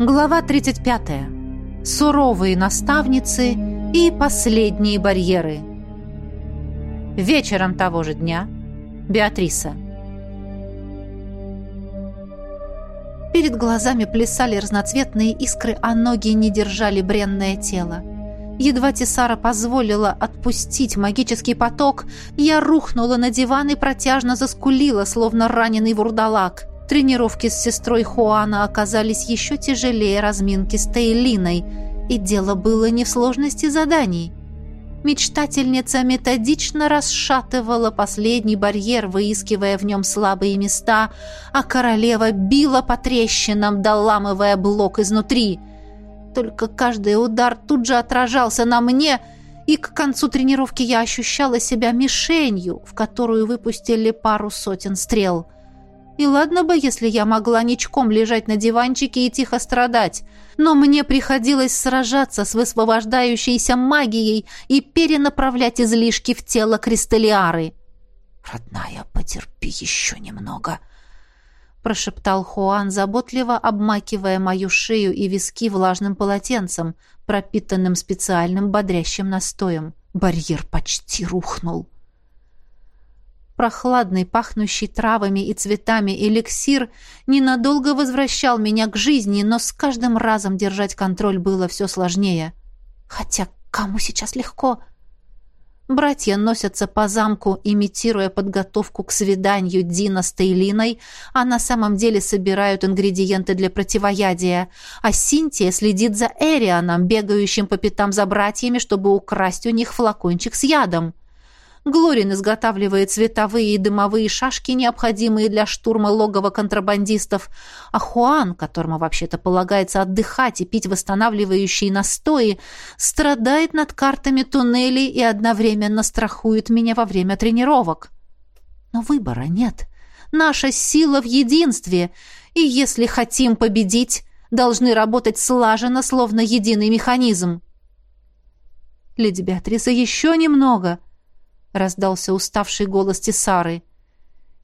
Глава 35. Суровые наставницы и последние барьеры. Вечером того же дня. Беатриса. Перед глазами плясали разноцветные искры, а ноги не держали бренное тело. Едва Тесара позволила отпустить магический поток, я рухнула на диван и протяжно заскулила, словно раненый вурдалак. Тренировки с сестрой Хуана оказались еще тяжелее разминки с Тейлиной, и дело было не в сложности заданий. Мечтательница методично расшатывала последний барьер, выискивая в нем слабые места, а королева била по трещинам, доламывая блок изнутри. Только каждый удар тут же отражался на мне, и к концу тренировки я ощущала себя мишенью, в которую выпустили пару сотен стрел — и ладно бы, если я могла ничком лежать на диванчике и тихо страдать, но мне приходилось сражаться с высвобождающейся магией и перенаправлять излишки в тело кристаллиары. «Родная, потерпи еще немного», — прошептал Хуан, заботливо обмакивая мою шею и виски влажным полотенцем, пропитанным специальным бодрящим настоем. Барьер почти рухнул. Прохладный, пахнущий травами и цветами эликсир ненадолго возвращал меня к жизни, но с каждым разом держать контроль было все сложнее. Хотя кому сейчас легко? Братья носятся по замку, имитируя подготовку к свиданию Дина с Тейлиной, а на самом деле собирают ингредиенты для противоядия, а Синтия следит за Эрианом, бегающим по пятам за братьями, чтобы украсть у них флакончик с ядом. Глорин изготавливает световые и дымовые шашки, необходимые для штурма логова контрабандистов, а Хуан, которому вообще-то полагается отдыхать и пить восстанавливающие настои, страдает над картами туннелей и одновременно страхует меня во время тренировок. Но выбора нет. Наша сила в единстве, и если хотим победить, должны работать слаженно, словно единый механизм. Леди Беатриса, еще немного —— раздался уставший голос Тесары.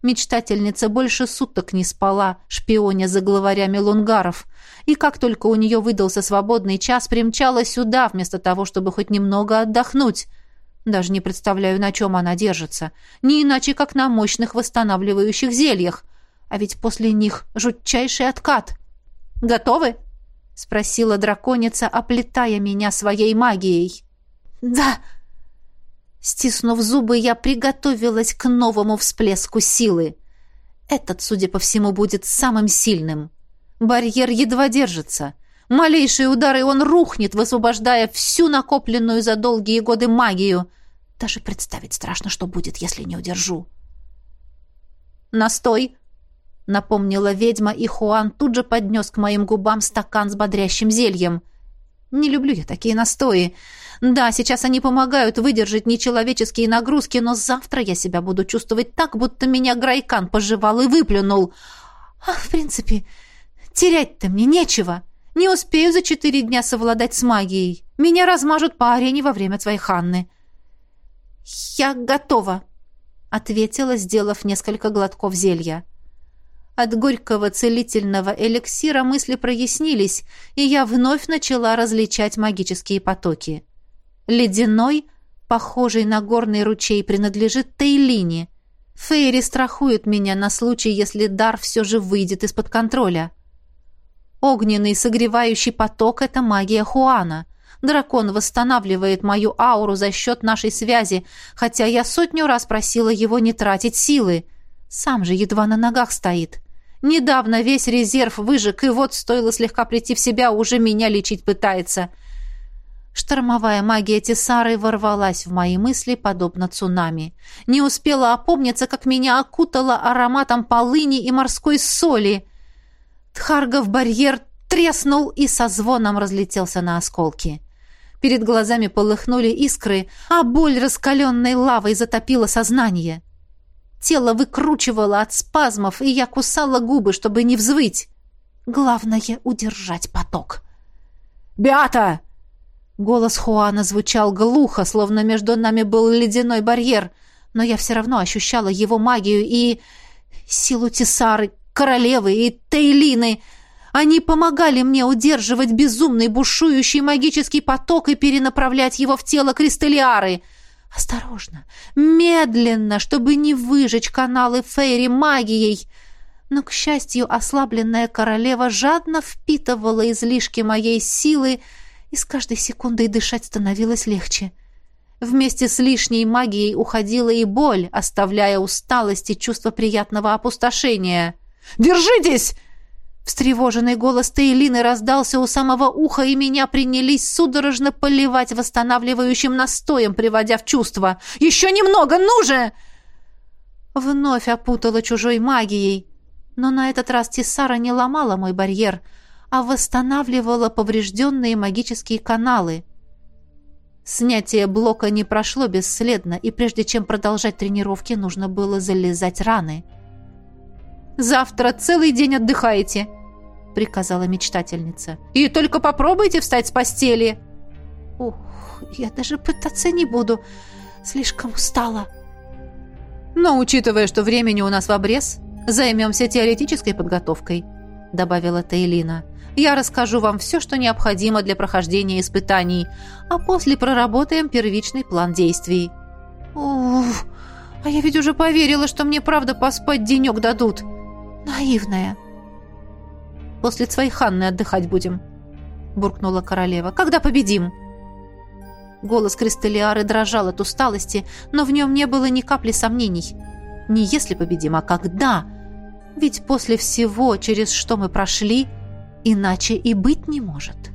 Мечтательница больше суток не спала, шпионя за главарями лунгаров, и как только у нее выдался свободный час, примчала сюда, вместо того, чтобы хоть немного отдохнуть. Даже не представляю, на чем она держится. Не иначе, как на мощных восстанавливающих зельях. А ведь после них жутчайший откат. «Готовы?» — спросила драконица, оплетая меня своей магией. «Да!» Стиснув зубы, я приготовилась к новому всплеску силы. Этот, судя по всему, будет самым сильным. Барьер едва держится. Малейшие удары он рухнет, высвобождая всю накопленную за долгие годы магию. Даже представить страшно, что будет, если не удержу. «Настой!» — напомнила ведьма, и Хуан тут же поднес к моим губам стакан с бодрящим зельем. «Не люблю я такие настои. Да, сейчас они помогают выдержать нечеловеческие нагрузки, но завтра я себя буду чувствовать так, будто меня Грайкан пожевал и выплюнул. А, в принципе, терять-то мне нечего. Не успею за четыре дня совладать с магией. Меня размажут по арене во время твоей Ханны. «Я готова», — ответила, сделав несколько глотков зелья. От горького целительного эликсира мысли прояснились, и я вновь начала различать магические потоки. Ледяной, похожий на горный ручей, принадлежит Тейлине. Фейри страхует меня на случай, если дар все же выйдет из-под контроля. Огненный согревающий поток — это магия Хуана. Дракон восстанавливает мою ауру за счет нашей связи, хотя я сотню раз просила его не тратить силы. Сам же едва на ногах стоит. Недавно весь резерв выжег, и вот стоило слегка прийти в себя, уже меня лечить пытается — Штормовая магия Тесары ворвалась в мои мысли, подобно цунами. Не успела опомниться, как меня окутало ароматом полыни и морской соли. Тхаргов барьер треснул и со звоном разлетелся на осколки. Перед глазами полыхнули искры, а боль раскаленной лавой затопила сознание. Тело выкручивало от спазмов, и я кусала губы, чтобы не взвыть. Главное — удержать поток. «Беата!» Голос Хуана звучал глухо, словно между нами был ледяной барьер, но я все равно ощущала его магию и... силу Тесары, королевы и Тейлины. Они помогали мне удерживать безумный бушующий магический поток и перенаправлять его в тело кристаллиары. Осторожно, медленно, чтобы не выжечь каналы Фейри магией. Но, к счастью, ослабленная королева жадно впитывала излишки моей силы, и с каждой секундой дышать становилось легче. Вместе с лишней магией уходила и боль, оставляя усталость и чувство приятного опустошения. «Держитесь!» Встревоженный голос Тейлины раздался у самого уха, и меня принялись судорожно поливать восстанавливающим настоем, приводя в чувство. «Еще немного, ну же!» Вновь опутала чужой магией. Но на этот раз Тисара не ломала мой барьер, а восстанавливала поврежденные магические каналы. Снятие блока не прошло бесследно, и прежде чем продолжать тренировки, нужно было залезать раны. «Завтра целый день отдыхаете», — приказала мечтательница. «И только попробуйте встать с постели». «Ух, я даже пытаться не буду. Слишком устала». «Но, учитывая, что времени у нас в обрез, займемся теоретической подготовкой», — добавила Тейлина. «Я расскажу вам все, что необходимо для прохождения испытаний, а после проработаем первичный план действий». «Уф, а я ведь уже поверила, что мне правда поспать денек дадут». «Наивная». «После своей Ханны отдыхать будем», — буркнула королева. «Когда победим?» Голос Кристаллиары дрожал от усталости, но в нем не было ни капли сомнений. Не если победим, а когда. Ведь после всего, через что мы прошли, иначе и быть не может.